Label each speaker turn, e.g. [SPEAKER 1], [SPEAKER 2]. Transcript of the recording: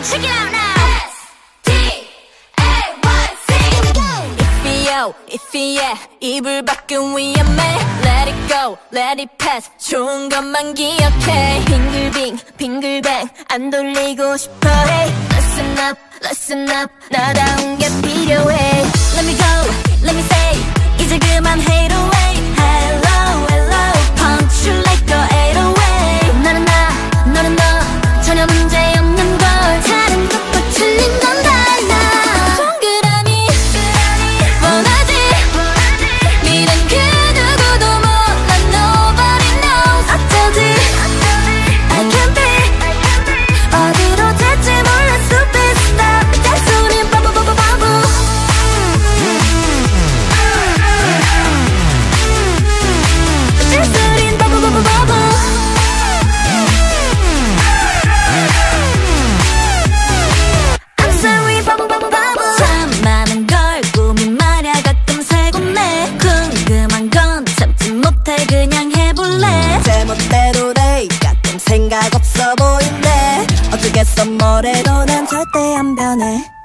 [SPEAKER 1] Check it out now
[SPEAKER 2] If이요 if이야 이불 밖은 위험해 Let it go let it pass 좋은 것만 기억해 빙글빙 빙글뱅 안 돌리고 싶어 hey Listen up listen up 나다운 게 필요해 Let me go let me say 이제 그만 hate
[SPEAKER 3] 보인대 어쩌겠어 뭐래도 난 절대 안 변해